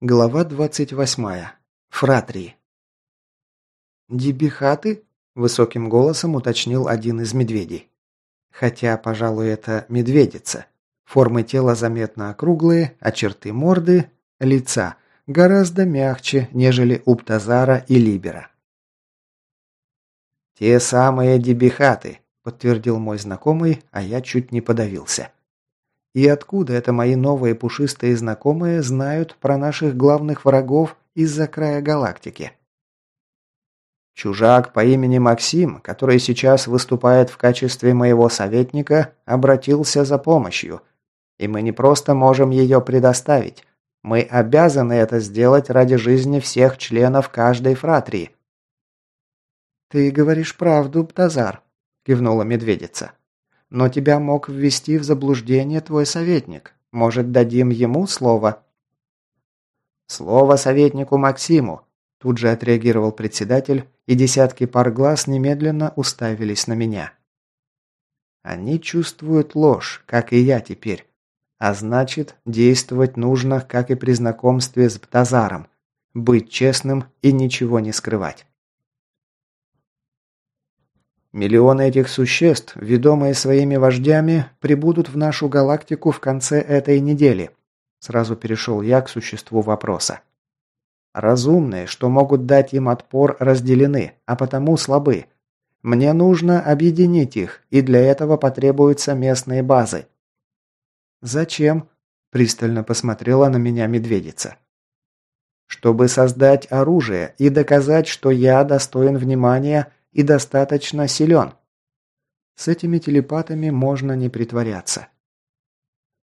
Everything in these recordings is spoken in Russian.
Глава 28. Фратри. «Дебихаты?» – высоким голосом уточнил один из медведей. Хотя, пожалуй, это медведица. Формы тела заметно округлые, а черты морды, лица гораздо мягче, нежели у Птазара и Либера. «Те самые дебихаты», – подтвердил мой знакомый, а я чуть не подавился. И откуда это мои новые пушистые знакомые знают про наших главных врагов из-за края галактики? Чужак по имени Максим, который сейчас выступает в качестве моего советника, обратился за помощью. И мы не просто можем ее предоставить. Мы обязаны это сделать ради жизни всех членов каждой фратрии. «Ты говоришь правду, Птазар», – кивнула медведица. Но тебя мог ввести в заблуждение твой советник. Может, дадим ему слово?» «Слово советнику Максиму», – тут же отреагировал председатель, и десятки пар глаз немедленно уставились на меня. Они чувствуют ложь, как и я теперь. А значит, действовать нужно, как и при знакомстве с Птазаром. Быть честным и ничего не скрывать. Миллионы этих существ, ведомые своими вождями, прибудут в нашу галактику в конце этой недели. Сразу перешел я к существу вопроса. Разумные, что могут дать им отпор, разделены, а потому слабы. Мне нужно объединить их, и для этого потребуются местные базы. Зачем? Пристально посмотрела на меня медведица. Чтобы создать оружие и доказать, что я достоин внимания и достаточно силен. С этими телепатами можно не притворяться.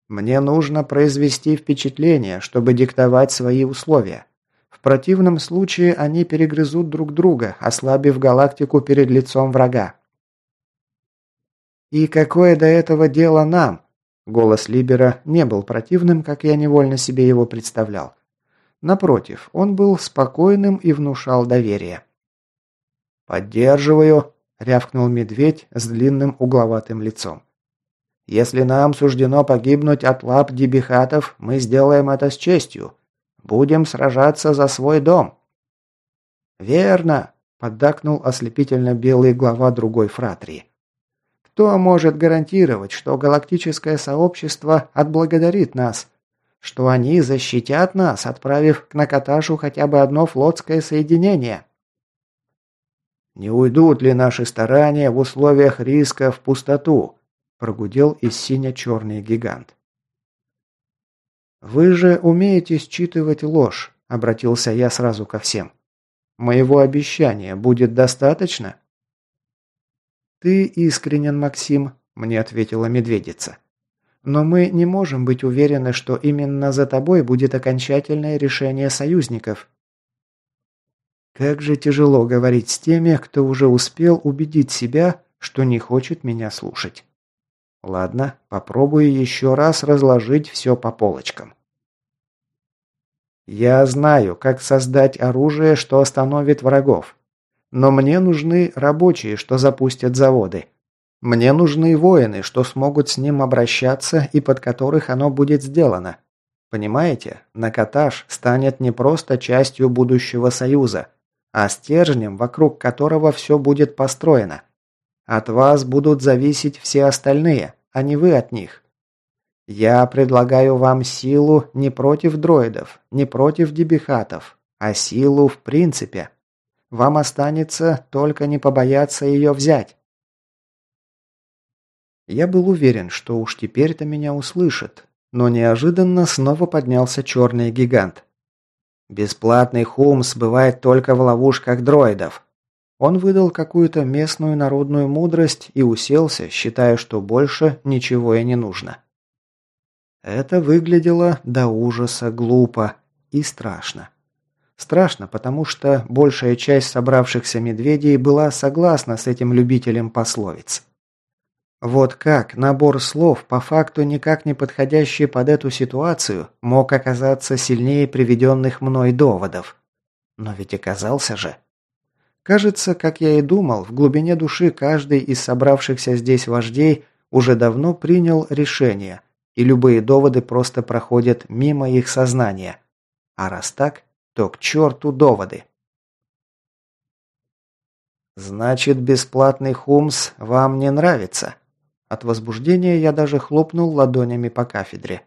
Мне нужно произвести впечатление, чтобы диктовать свои условия. В противном случае они перегрызут друг друга, ослабив галактику перед лицом врага. «И какое до этого дело нам?» Голос Либера не был противным, как я невольно себе его представлял. Напротив, он был спокойным и внушал доверие. «Поддерживаю», – рявкнул медведь с длинным угловатым лицом. «Если нам суждено погибнуть от лап дебихатов, мы сделаем это с честью. Будем сражаться за свой дом». «Верно», – поддакнул ослепительно белый глава другой фратрии. «Кто может гарантировать, что галактическое сообщество отблагодарит нас?» что они защитят нас, отправив к Накаташу хотя бы одно флотское соединение. «Не уйдут ли наши старания в условиях риска в пустоту?» – прогудел из сине-черный гигант. «Вы же умеете считывать ложь», – обратился я сразу ко всем. «Моего обещания будет достаточно?» «Ты искренен, Максим», – мне ответила медведица. «Но мы не можем быть уверены, что именно за тобой будет окончательное решение союзников. Как же тяжело говорить с теми, кто уже успел убедить себя, что не хочет меня слушать. Ладно, попробую еще раз разложить все по полочкам. Я знаю, как создать оружие, что остановит врагов. Но мне нужны рабочие, что запустят заводы. Мне нужны воины, что смогут с ним обращаться и под которых оно будет сделано. Понимаете, Накаташ станет не просто частью будущего союза, а стержнем, вокруг которого все будет построено. От вас будут зависеть все остальные, а не вы от них. Я предлагаю вам силу не против дроидов, не против дебихатов, а силу в принципе. Вам останется только не побояться ее взять. Я был уверен, что уж теперь-то меня услышат, но неожиданно снова поднялся черный гигант. Бесплатный хумс бывает только в ловушках дроидов. Он выдал какую-то местную народную мудрость и уселся, считая, что больше ничего и не нужно. Это выглядело до ужаса глупо и страшно. Страшно, потому что большая часть собравшихся медведей была согласна с этим любителем пословиц. Вот как набор слов, по факту никак не подходящий под эту ситуацию, мог оказаться сильнее приведенных мной доводов. Но ведь оказался же. Кажется, как я и думал, в глубине души каждый из собравшихся здесь вождей уже давно принял решение, и любые доводы просто проходят мимо их сознания. А раз так, то к черту доводы. «Значит, бесплатный хумс вам не нравится?» От возбуждения я даже хлопнул ладонями по кафедре.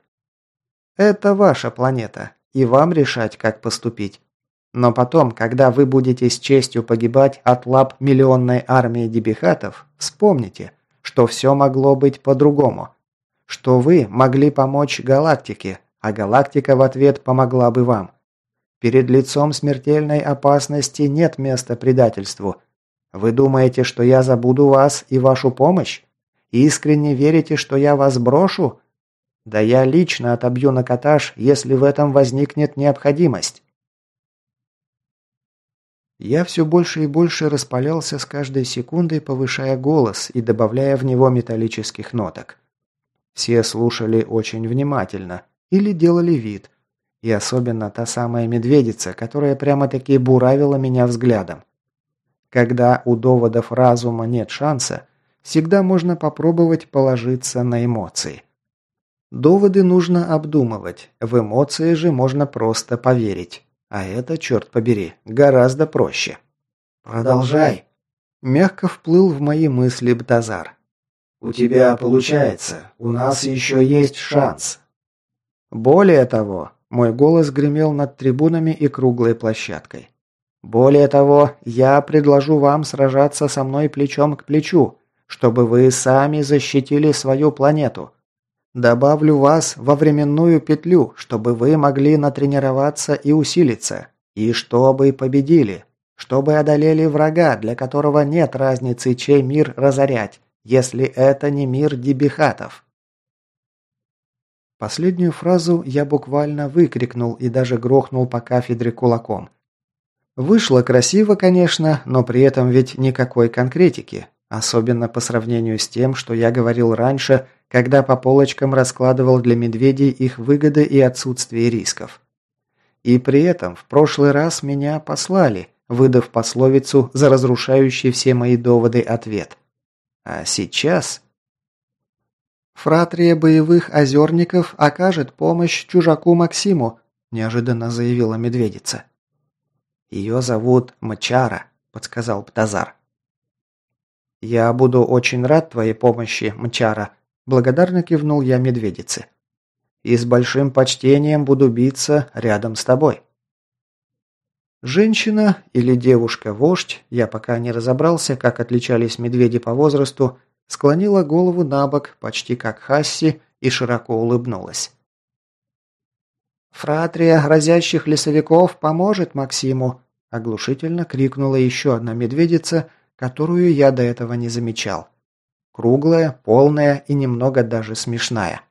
«Это ваша планета, и вам решать, как поступить. Но потом, когда вы будете с честью погибать от лап миллионной армии дебихатов, вспомните, что все могло быть по-другому. Что вы могли помочь галактике, а галактика в ответ помогла бы вам. Перед лицом смертельной опасности нет места предательству – вы думаете, что я забуду вас и вашу помощь? Искренне верите, что я вас брошу? Да я лично отобью на катаж, если в этом возникнет необходимость. Я все больше и больше распалялся с каждой секундой, повышая голос и добавляя в него металлических ноток. Все слушали очень внимательно или делали вид. И особенно та самая медведица, которая прямо-таки буравила меня взглядом. Когда у доводов разума нет шанса, всегда можно попробовать положиться на эмоции. Доводы нужно обдумывать, в эмоции же можно просто поверить. А это, черт побери, гораздо проще. «Продолжай!» Мягко вплыл в мои мысли Бтазар. «У тебя получается. У нас еще есть шанс». Более того, мой голос гремел над трибунами и круглой площадкой. Более того, я предложу вам сражаться со мной плечом к плечу, чтобы вы сами защитили свою планету. Добавлю вас во временную петлю, чтобы вы могли натренироваться и усилиться, и чтобы победили, чтобы одолели врага, для которого нет разницы, чей мир разорять, если это не мир дебихатов. Последнюю фразу я буквально выкрикнул и даже грохнул по кафедре кулаком. Вышло красиво, конечно, но при этом ведь никакой конкретики. Особенно по сравнению с тем, что я говорил раньше, когда по полочкам раскладывал для медведей их выгоды и отсутствие рисков. И при этом в прошлый раз меня послали, выдав пословицу за разрушающий все мои доводы ответ. А сейчас... «Фратрия боевых озерников окажет помощь чужаку Максиму», неожиданно заявила медведица. «Ее зовут Мчара», – подсказал Птазар. «Я буду очень рад твоей помощи, Мчара», – благодарно кивнул я медведице. «И с большим почтением буду биться рядом с тобой». Женщина или девушка-вождь, я пока не разобрался, как отличались медведи по возрасту, склонила голову на бок, почти как Хасси, и широко улыбнулась. «Фратрия грозящих лесовиков поможет Максиму!» – оглушительно крикнула еще одна медведица, которую я до этого не замечал. Круглая, полная и немного даже смешная.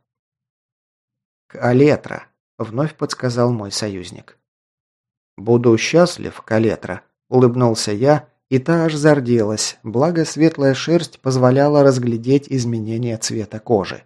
«Калетра», – вновь подсказал мой союзник. «Буду счастлив, Калетра», – улыбнулся я, и та аж зарделась, благо светлая шерсть позволяла разглядеть изменения цвета кожи.